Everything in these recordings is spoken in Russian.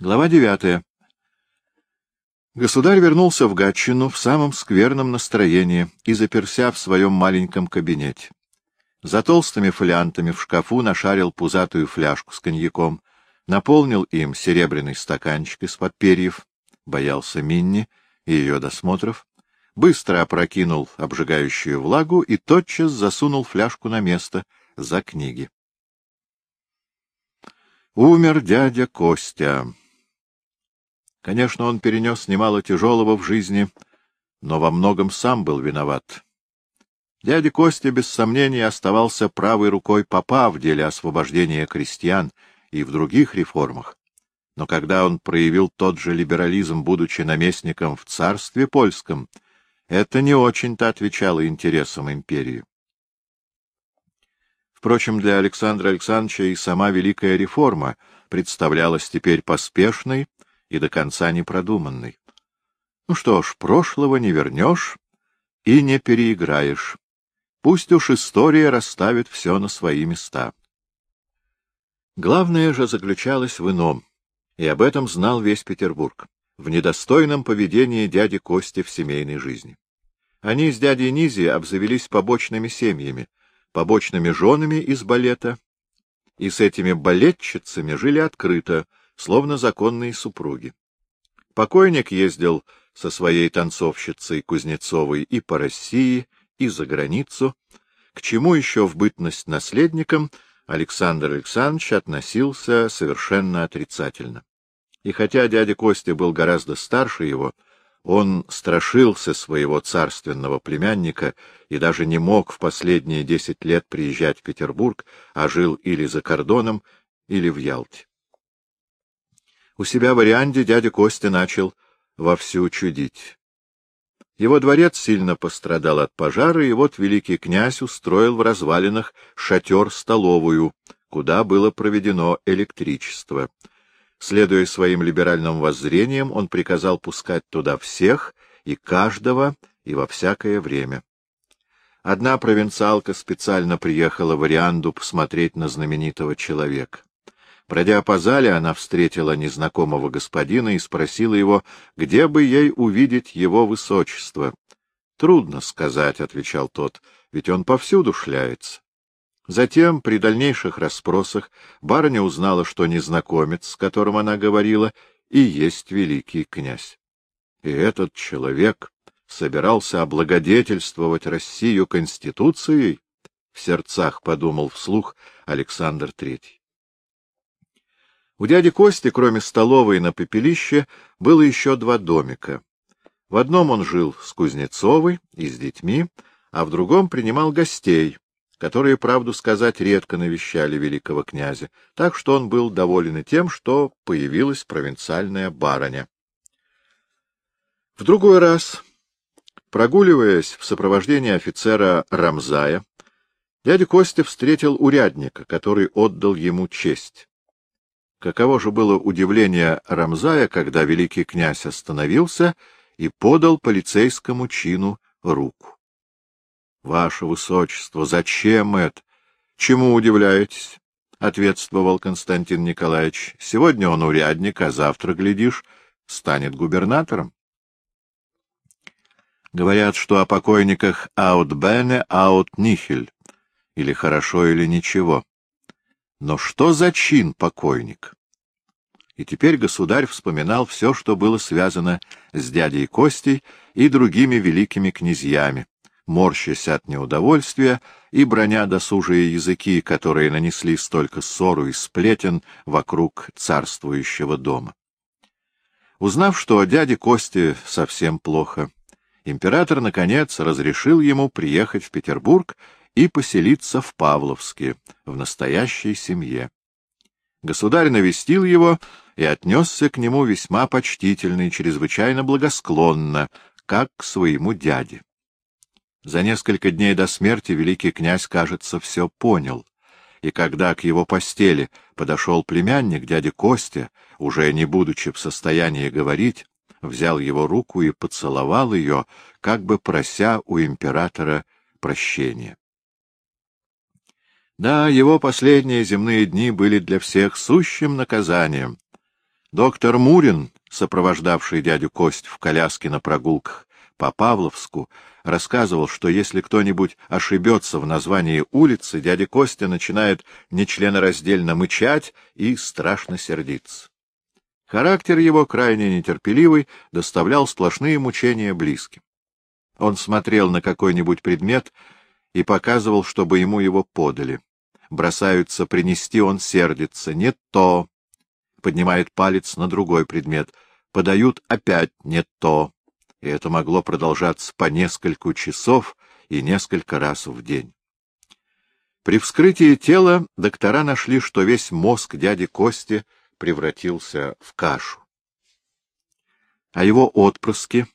Глава девятая. Государь вернулся в Гатчину в самом скверном настроении и заперся в своем маленьком кабинете. За толстыми фолиантами в шкафу нашарил пузатую фляжку с коньяком, наполнил им серебряный стаканчик из-под перьев, боялся Минни и ее досмотров, быстро опрокинул обжигающую влагу и тотчас засунул фляжку на место за книги. Умер дядя Костя. Конечно, он перенес немало тяжелого в жизни, но во многом сам был виноват. Дядя Костя, без сомнения, оставался правой рукой папа в деле освобождения крестьян и в других реформах. Но когда он проявил тот же либерализм, будучи наместником в царстве польском, это не очень-то отвечало интересам империи. Впрочем, для Александра Александровича и сама Великая Реформа представлялась теперь поспешной и до конца непродуманной. Ну что ж, прошлого не вернешь и не переиграешь. Пусть уж история расставит все на свои места. Главное же заключалось в ином, и об этом знал весь Петербург, в недостойном поведении дяди Кости в семейной жизни. Они с дядей Низи обзавелись побочными семьями, побочными женами из балета, и с этими балетчицами жили открыто, словно законные супруги. Покойник ездил со своей танцовщицей Кузнецовой и по России, и за границу, к чему еще в бытность наследником Александр Александрович относился совершенно отрицательно. И хотя дядя Костя был гораздо старше его, он страшился своего царственного племянника и даже не мог в последние десять лет приезжать в Петербург, а жил или за кордоном, или в Ялте. У себя в Орианде дядя Костя начал вовсю чудить. Его дворец сильно пострадал от пожара, и вот великий князь устроил в развалинах шатер-столовую, куда было проведено электричество. Следуя своим либеральным воззрениям, он приказал пускать туда всех и каждого и во всякое время. Одна провинциалка специально приехала в Орианду посмотреть на знаменитого человека. Пройдя по зале, она встретила незнакомого господина и спросила его, где бы ей увидеть его высочество. — Трудно сказать, — отвечал тот, — ведь он повсюду шляется. Затем, при дальнейших расспросах, барыня узнала, что незнакомец, с которым она говорила, и есть великий князь. И этот человек собирался облагодетельствовать Россию Конституцией, — в сердцах подумал вслух Александр Третий. У дяди Кости, кроме столовой на пепелище, было еще два домика. В одном он жил с Кузнецовой и с детьми, а в другом принимал гостей, которые, правду сказать, редко навещали великого князя, так что он был доволен и тем, что появилась провинциальная барыня. В другой раз, прогуливаясь в сопровождении офицера Рамзая, дядя Костя встретил урядника, который отдал ему честь. Каково же было удивление Рамзая, когда великий князь остановился и подал полицейскому чину руку. — Ваше Высочество, зачем это? Чему удивляетесь? — ответствовал Константин Николаевич. — Сегодня он урядник, а завтра, глядишь, станет губернатором. Говорят, что о покойниках аут бене, аут нихель, или хорошо, или ничего. Но что за чин покойник? И теперь государь вспоминал все, что было связано с дядей Костей и другими великими князьями, морщась от неудовольствия и броня досужие языки, которые нанесли столько ссору и сплетен вокруг царствующего дома. Узнав, что дяде Косте совсем плохо, император, наконец, разрешил ему приехать в Петербург и поселиться в Павловске, в настоящей семье. Государь навестил его и отнесся к нему весьма почтительно и чрезвычайно благосклонно, как к своему дяде. За несколько дней до смерти великий князь, кажется, все понял, и когда к его постели подошел племянник, дядя Костя, уже не будучи в состоянии говорить, взял его руку и поцеловал ее, как бы прося у императора прощения. Да, его последние земные дни были для всех сущим наказанием. Доктор Мурин, сопровождавший дядю Кость в коляске на прогулках по Павловску, рассказывал, что если кто-нибудь ошибется в названии улицы, дядя Костя начинает нечленораздельно мычать и страшно сердиться. Характер его, крайне нетерпеливый, доставлял сплошные мучения близким. Он смотрел на какой-нибудь предмет и показывал, чтобы ему его подали. Бросаются принести, он сердится. Не то. Поднимает палец на другой предмет. Подают опять не то. И это могло продолжаться по нескольку часов и несколько раз в день. При вскрытии тела доктора нашли, что весь мозг дяди Кости превратился в кашу. А его отпрыски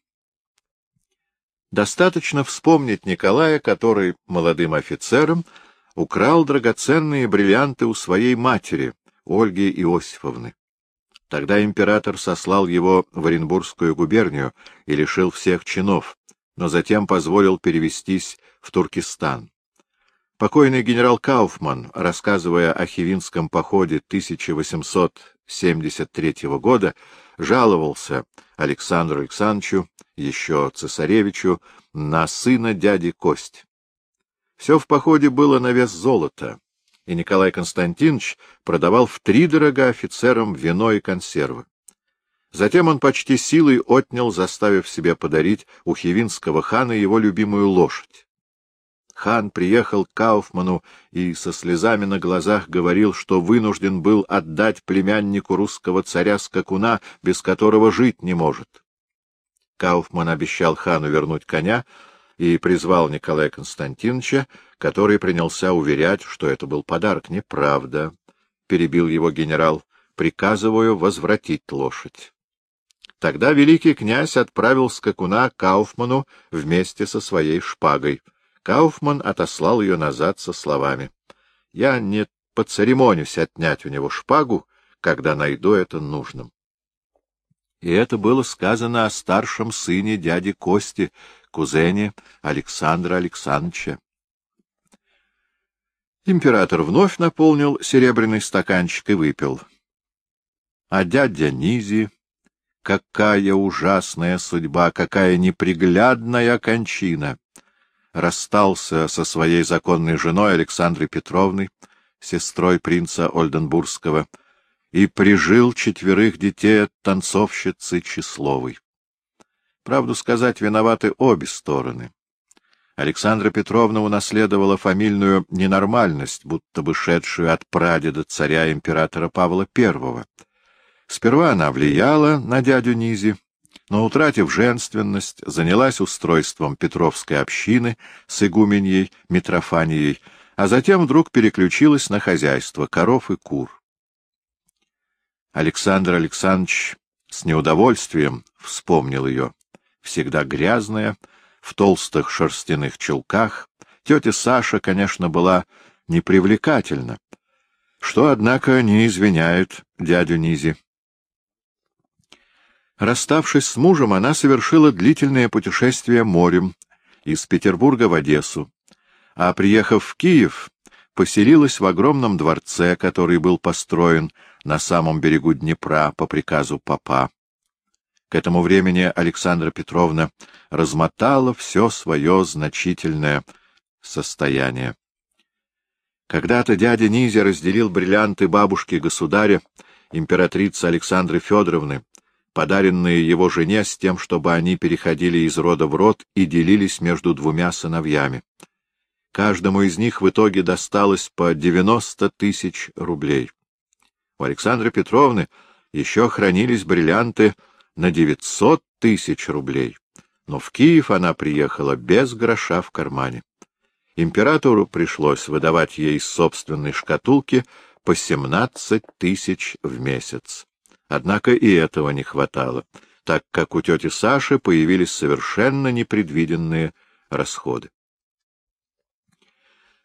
Достаточно вспомнить Николая, который молодым офицером украл драгоценные бриллианты у своей матери, Ольги Иосифовны. Тогда император сослал его в Оренбургскую губернию и лишил всех чинов, но затем позволил перевестись в Туркестан. Покойный генерал Кауфман, рассказывая о Хивинском походе 1873 года, жаловался Александру Александровичу, еще цесаревичу, на сына дяди Кость. Все в походе было на вес золота, и Николай Константинович продавал втридорога офицерам вино и консервы. Затем он почти силой отнял, заставив себе подарить у хивинского хана его любимую лошадь. Хан приехал к Кауфману и со слезами на глазах говорил, что вынужден был отдать племяннику русского царя скакуна, без которого жить не может. Кауфман обещал хану вернуть коня и призвал Николая Константиновича, который принялся уверять, что это был подарок. Неправда, — перебил его генерал, — приказываю возвратить лошадь. Тогда великий князь отправил скакуна Кауфману вместе со своей шпагой. Кауфман отослал ее назад со словами. — Я не поцеремонюсь отнять у него шпагу, когда найду это нужным. И это было сказано о старшем сыне дяди Кости, кузене Александра Александровича. Император вновь наполнил серебряный стаканчик и выпил. А дядя Низи, какая ужасная судьба, какая неприглядная кончина! Расстался со своей законной женой Александрой Петровной, сестрой принца Ольденбургского, и прижил четверых детей от танцовщицы Числовой. Правду сказать, виноваты обе стороны. Александра Петровна унаследовала фамильную ненормальность, будто бы шедшую от прадеда царя-императора Павла I. Сперва она влияла на дядю Низи, но, утратив женственность, занялась устройством Петровской общины с игуменьей Митрофанией, а затем вдруг переключилась на хозяйство коров и кур. Александр Александрович с неудовольствием вспомнил ее, всегда грязная, в толстых шерстяных чулках. Тетя Саша, конечно, была непривлекательна, что, однако, не извиняет дядю Низи. Расставшись с мужем, она совершила длительное путешествие морем из Петербурга в Одессу, а, приехав в Киев, поселилась в огромном дворце, который был построен на самом берегу Днепра по приказу папа. К этому времени Александра Петровна размотала все свое значительное состояние. Когда-то дядя Низя разделил бриллианты бабушки государя, императрицы Александры Федоровны, подаренные его жене с тем, чтобы они переходили из рода в род и делились между двумя сыновьями. Каждому из них в итоге досталось по 90 тысяч рублей. У Александры Петровны еще хранились бриллианты на 900 тысяч рублей, но в Киев она приехала без гроша в кармане. Императору пришлось выдавать ей из собственной шкатулки по 17 тысяч в месяц. Однако и этого не хватало, так как у тети Саши появились совершенно непредвиденные расходы.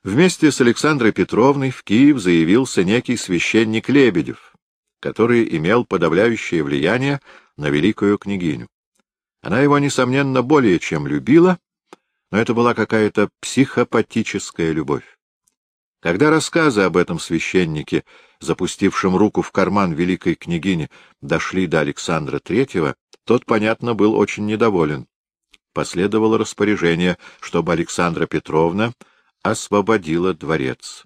Вместе с Александрой Петровной в Киев заявился некий священник Лебедев, который имел подавляющее влияние на великую княгиню. Она его, несомненно, более чем любила, но это была какая-то психопатическая любовь. Когда рассказы об этом священнике запустившим руку в карман великой княгини, дошли до Александра Третьего, тот, понятно, был очень недоволен. Последовало распоряжение, чтобы Александра Петровна освободила дворец.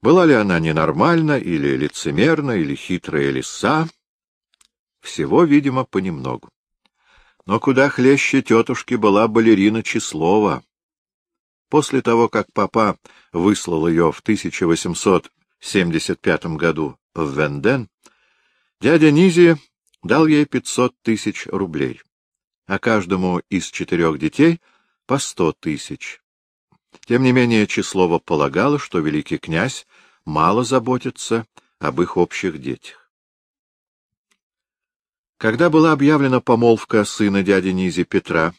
Была ли она ненормальна, или лицемерна, или хитрая лиса? Всего, видимо, понемногу. Но куда хлеще тетушки была балерина Числова. После того, как папа выслал ее в 1875 году в Венден, дядя Низи дал ей 500 тысяч рублей, а каждому из четырех детей по 100 тысяч. Тем не менее, Числова полагала, что великий князь мало заботится об их общих детях. Когда была объявлена помолвка сына дяди Низи Петра,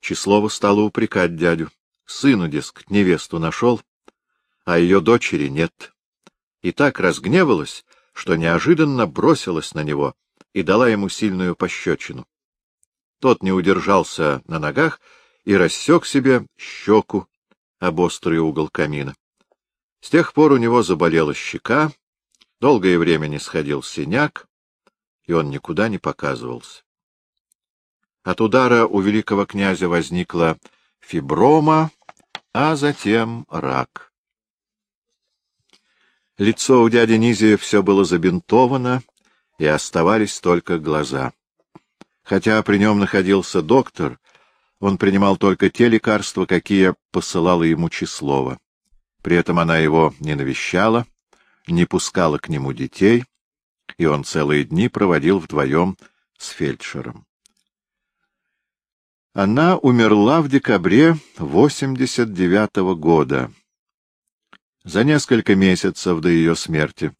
Числова стала упрекать дядю. Сыну, дескать, невесту нашел, а ее дочери нет. И так разгневалась, что неожиданно бросилась на него и дала ему сильную пощечину. Тот не удержался на ногах и рассек себе щеку об острый угол камина. С тех пор у него заболела щека, долгое время не сходил синяк, и он никуда не показывался. От удара у великого князя возникла фиброма, а затем рак. Лицо у дяди Низи все было забинтовано, и оставались только глаза. Хотя при нем находился доктор, он принимал только те лекарства, какие посылала ему Числова. При этом она его не навещала, не пускала к нему детей, и он целые дни проводил вдвоем с фельдшером. Она умерла в декабре 89 -го года. За несколько месяцев до ее смерти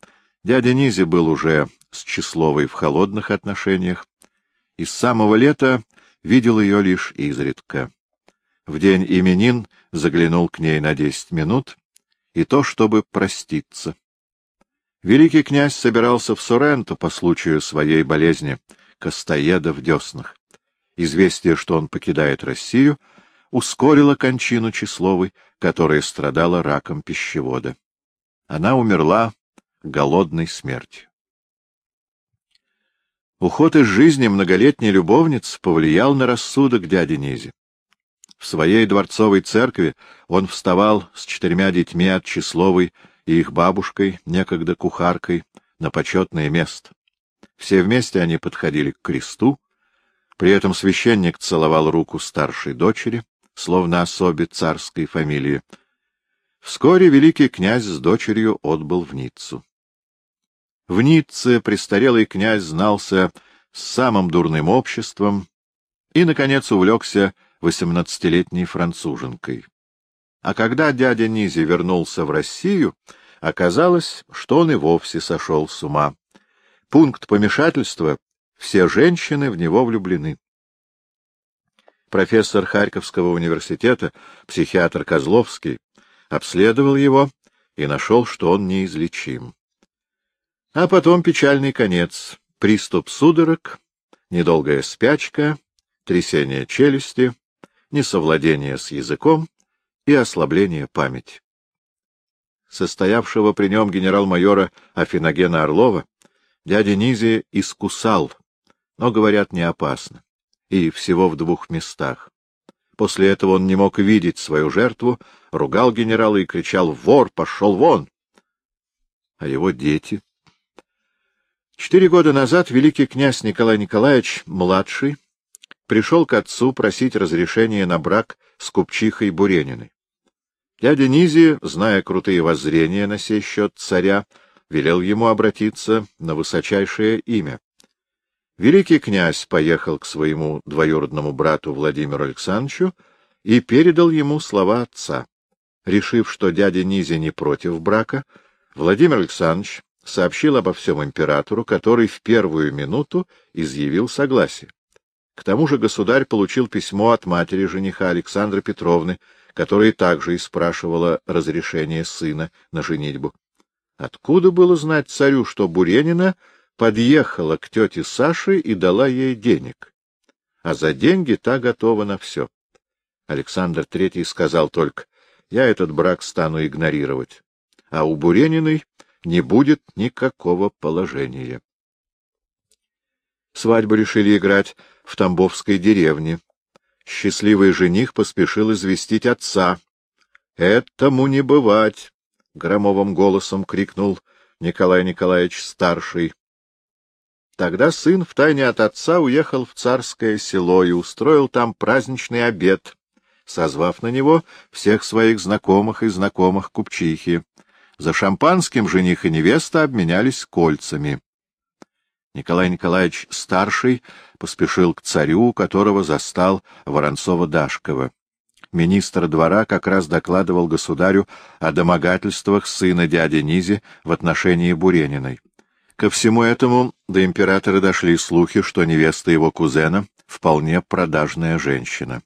дядя Низи был уже с Числовой в холодных отношениях, и с самого лета видел ее лишь изредка. В день именин заглянул к ней на десять минут, и то, чтобы проститься. Великий князь собирался в Соренто по случаю своей болезни, костоеда в деснах. Известие, что он покидает Россию, ускорило кончину Числовой, которая страдала раком пищевода. Она умерла голодной смертью. Уход из жизни многолетней любовницы повлиял на рассудок дяди Низи. В своей дворцовой церкви он вставал с четырьмя детьми от Числовой и их бабушкой, некогда кухаркой, на почетное место. Все вместе они подходили к кресту, при этом священник целовал руку старшей дочери, словно особе царской фамилии. Вскоре великий князь с дочерью отбыл в Ниццу. В Ницце престарелый князь знался с самым дурным обществом и, наконец, увлекся восемнадцатилетней француженкой. А когда дядя Низи вернулся в Россию, оказалось, что он и вовсе сошел с ума. Пункт помешательства — все женщины в него влюблены. Профессор Харьковского университета, психиатр Козловский, обследовал его и нашел, что он неизлечим. А потом печальный конец, приступ судорог, недолгая спячка, трясение челюсти, несовладение с языком и ослабление памяти. Состоявшего при нем генерал-майора Афиногена Орлова дядя Низи искусал, но, говорят, не опасно, и всего в двух местах. После этого он не мог видеть свою жертву, ругал генерала и кричал «Вор! Пошел вон!» А его дети? Четыре года назад великий князь Николай Николаевич, младший, пришел к отцу просить разрешения на брак с купчихой Бурениной. Дядя Низи, зная крутые воззрения на сей счет царя, велел ему обратиться на высочайшее имя. Великий князь поехал к своему двоюродному брату Владимиру Александровичу и передал ему слова отца. Решив, что дядя Низи не против брака, Владимир Александрович сообщил обо всем императору, который в первую минуту изъявил согласие. К тому же государь получил письмо от матери жениха Александры Петровны, которая также и спрашивала разрешение сына на женитьбу. Откуда было знать царю, что Буренина подъехала к тете Саше и дала ей денег? А за деньги та готова на все. Александр Третий сказал только, я этот брак стану игнорировать. А у Бурениной не будет никакого положения. Свадьбу решили играть в Тамбовской деревне. Счастливый жених поспешил известить отца. — Этому не бывать! — громовым голосом крикнул Николай Николаевич Старший. Тогда сын втайне от отца уехал в царское село и устроил там праздничный обед, созвав на него всех своих знакомых и знакомых купчихи. За шампанским жених и невеста обменялись кольцами. Николай Николаевич Старший поспешил к царю, которого застал Воронцова-Дашкова. Министр двора как раз докладывал государю о домогательствах сына дяди Низи в отношении Бурениной. Ко всему этому до императора дошли слухи, что невеста его кузена — вполне продажная женщина.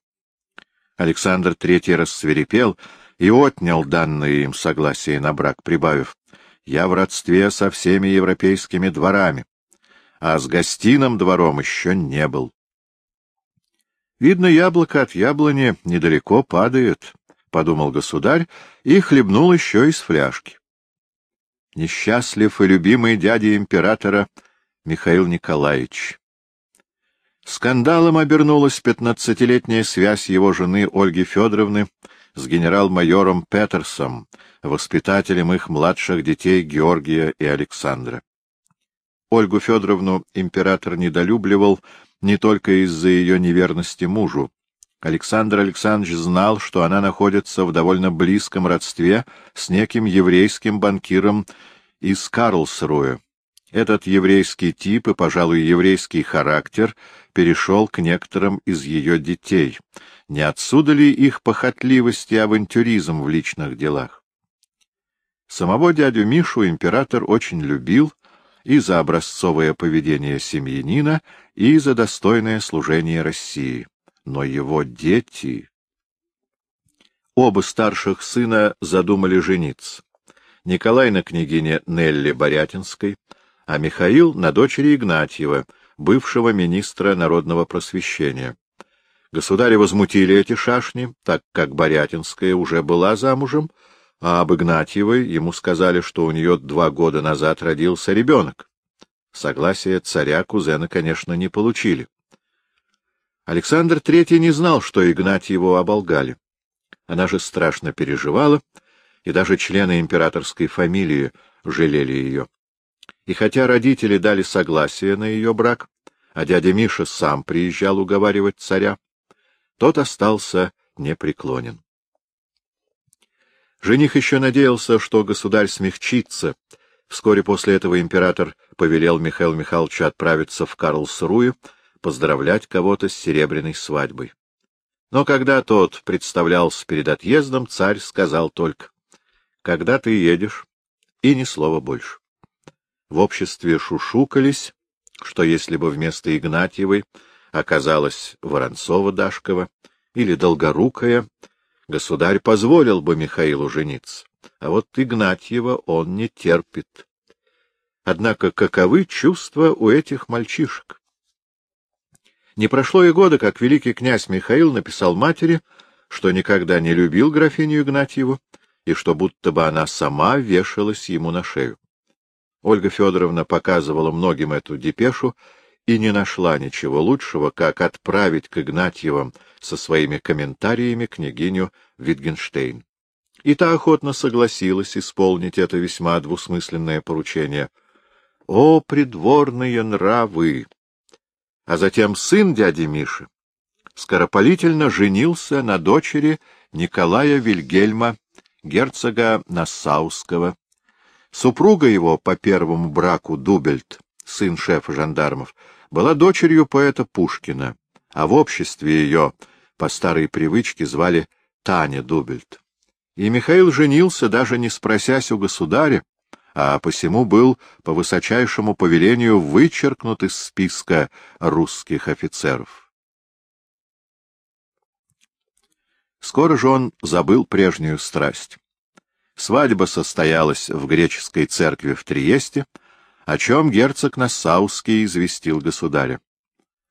Александр III рассверепел и отнял данное им согласие на брак, прибавив «Я в родстве со всеми европейскими дворами, а с гостиным двором еще не был». «Видно, яблоко от яблони недалеко падает», — подумал государь и хлебнул еще из фляжки несчастлив и любимый дядя императора Михаил Николаевич. Скандалом обернулась пятнадцатилетняя связь его жены Ольги Федоровны с генерал-майором Петерсом, воспитателем их младших детей Георгия и Александра. Ольгу Федоровну император недолюбливал не только из-за ее неверности мужу, Александр Александрович знал, что она находится в довольно близком родстве с неким еврейским банкиром из Карлсруэ. Этот еврейский тип и, пожалуй, еврейский характер перешел к некоторым из ее детей. Не отсюда ли их похотливость и авантюризм в личных делах? Самого дядю Мишу император очень любил и за образцовое поведение семьянина, и за достойное служение России но его дети... Оба старших сына задумали жениться. Николай на княгине Нелли Борятинской, а Михаил на дочери Игнатьева, бывшего министра народного просвещения. Государи возмутили эти шашни, так как Борятинская уже была замужем, а об Игнатьевой ему сказали, что у нее два года назад родился ребенок. Согласие царя кузена, конечно, не получили. Александр III не знал, что Игнать его оболгали. Она же страшно переживала, и даже члены императорской фамилии жалели ее. И хотя родители дали согласие на ее брак, а дядя Миша сам приезжал уговаривать царя, тот остался непреклонен. Жених еще надеялся, что государь смягчится. Вскоре после этого император повелел Михаилу Михайловичу отправиться в Карлсруе, поздравлять кого-то с серебряной свадьбой. Но когда тот представлялся перед отъездом, царь сказал только, «Когда ты едешь?» и ни слова больше. В обществе шушукались, что если бы вместо Игнатьевой оказалась Воронцова-Дашкова или Долгорукая, государь позволил бы Михаилу жениться, а вот Игнатьева он не терпит. Однако каковы чувства у этих мальчишек? Не прошло и года, как великий князь Михаил написал матери, что никогда не любил графиню Игнатьеву и что будто бы она сама вешалась ему на шею. Ольга Федоровна показывала многим эту депешу и не нашла ничего лучшего, как отправить к Игнатьевым со своими комментариями княгиню Витгенштейн. И та охотно согласилась исполнить это весьма двусмысленное поручение. «О, придворные нравы!» а затем сын дяди Миши, скоропалительно женился на дочери Николая Вильгельма, герцога Нассауского. Супруга его по первому браку Дубельт, сын шефа жандармов, была дочерью поэта Пушкина, а в обществе ее по старой привычке звали Таня Дубельт. И Михаил женился, даже не спросясь у государя, а посему был по высочайшему повелению вычеркнут из списка русских офицеров. Скоро же он забыл прежнюю страсть. Свадьба состоялась в греческой церкви в Триесте, о чем герцог Нассауский известил государя.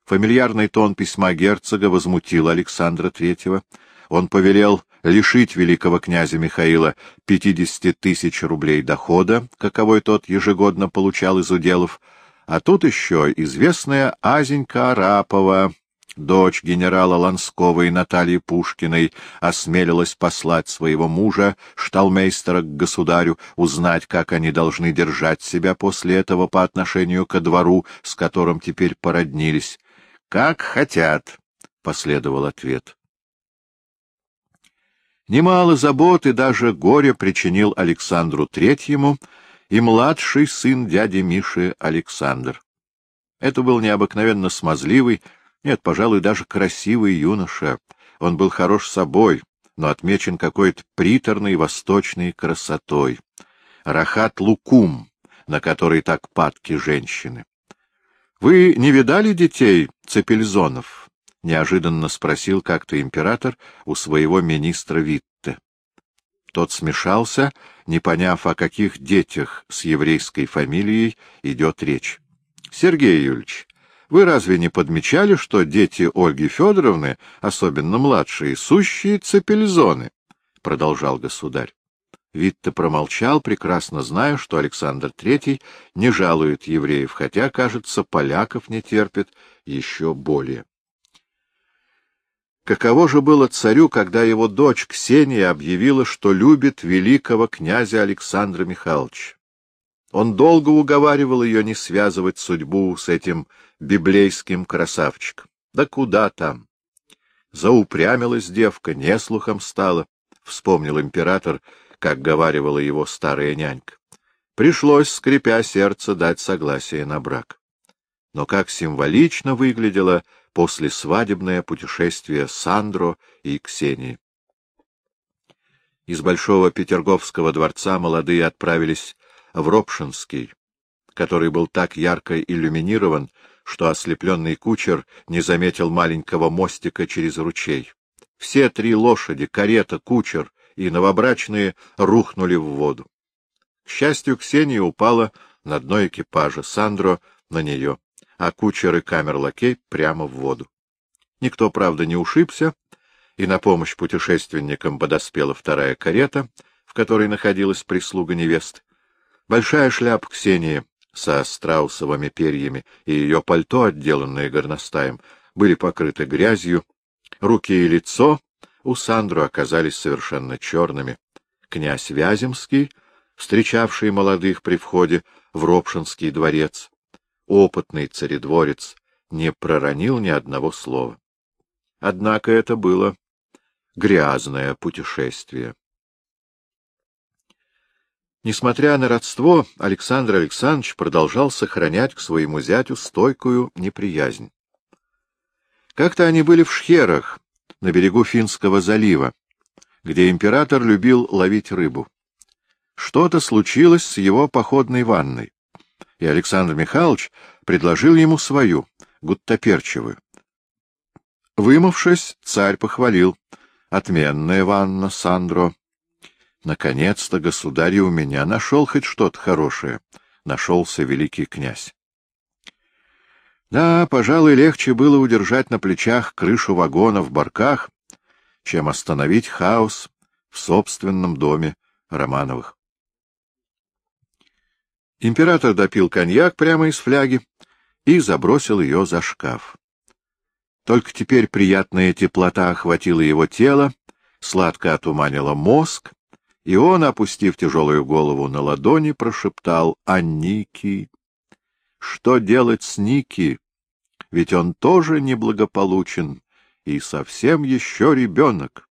Фамильярный тон письма герцога возмутил Александра Третьего. он повелел лишить великого князя Михаила 50 тысяч рублей дохода, каковой тот ежегодно получал из уделов, а тут еще известная Азенька Арапова, дочь генерала Ланского и Натальи Пушкиной, осмелилась послать своего мужа, шталмейстера, к государю, узнать, как они должны держать себя после этого по отношению ко двору, с которым теперь породнились. — Как хотят, — последовал ответ. Немало забот и даже горя причинил Александру Третьему и младший сын дяди Миши Александр. Это был необыкновенно смазливый, нет, пожалуй, даже красивый юноша. Он был хорош собой, но отмечен какой-то приторной восточной красотой. Рахат Лукум, на который так падки женщины. — Вы не видали детей Цепельзонов? — неожиданно спросил как-то император у своего министра Витте. Тот смешался, не поняв, о каких детях с еврейской фамилией идет речь. — Сергей Юльевич, вы разве не подмечали, что дети Ольги Федоровны, особенно младшие, сущие цепельзоны? — продолжал государь. Витте промолчал, прекрасно зная, что Александр Третий не жалует евреев, хотя, кажется, поляков не терпит еще более. Каково же было царю, когда его дочь Ксения объявила, что любит великого князя Александра Михайловича? Он долго уговаривал ее не связывать судьбу с этим библейским красавчиком. Да куда там? Заупрямилась девка, неслухом стала, — вспомнил император, как говаривала его старая нянька. Пришлось, скрипя сердце, дать согласие на брак. Но как символично выглядело послесвадебное путешествие Сандро и Ксении. Из Большого Петерговского дворца молодые отправились в Ропшинский, который был так ярко иллюминирован, что ослепленный кучер не заметил маленького мостика через ручей. Все три лошади, карета, кучер и новобрачные рухнули в воду. К счастью, Ксения упала на дно экипажа, Сандро — на нее, а кучер и камер-лакей прямо в воду. Никто, правда, не ушибся, и на помощь путешественникам подоспела вторая карета, в которой находилась прислуга невесты. Большая шляпа Ксении со страусовыми перьями и ее пальто, отделанное горностаем, были покрыты грязью, руки и лицо у Сандру оказались совершенно черными. Князь Вяземский, встречавший молодых при входе в Ропшинский дворец, опытный царедворец, не проронил ни одного слова. Однако это было грязное путешествие. Несмотря на родство, Александр Александрович продолжал сохранять к своему зятю стойкую неприязнь. Как-то они были в Шхерах, на берегу Финского залива, где император любил ловить рыбу. Что-то случилось с его походной ванной, и Александр Михайлович предложил ему свою, гуттаперчевую. Вымывшись, царь похвалил. «Отменная ванна, Сандро. Наконец-то, государь, у меня нашел хоть что-то хорошее. Нашелся великий князь. Да, пожалуй, легче было удержать на плечах крышу вагона в барках, чем остановить хаос в собственном доме Романовых. Император допил коньяк прямо из фляги и забросил ее за шкаф. Только теперь приятная теплота охватила его тело, сладко отуманила мозг, и он, опустив тяжелую голову на ладони, прошептал «А Ники? Что делать с Ники? Ведь он тоже неблагополучен и совсем еще ребенок».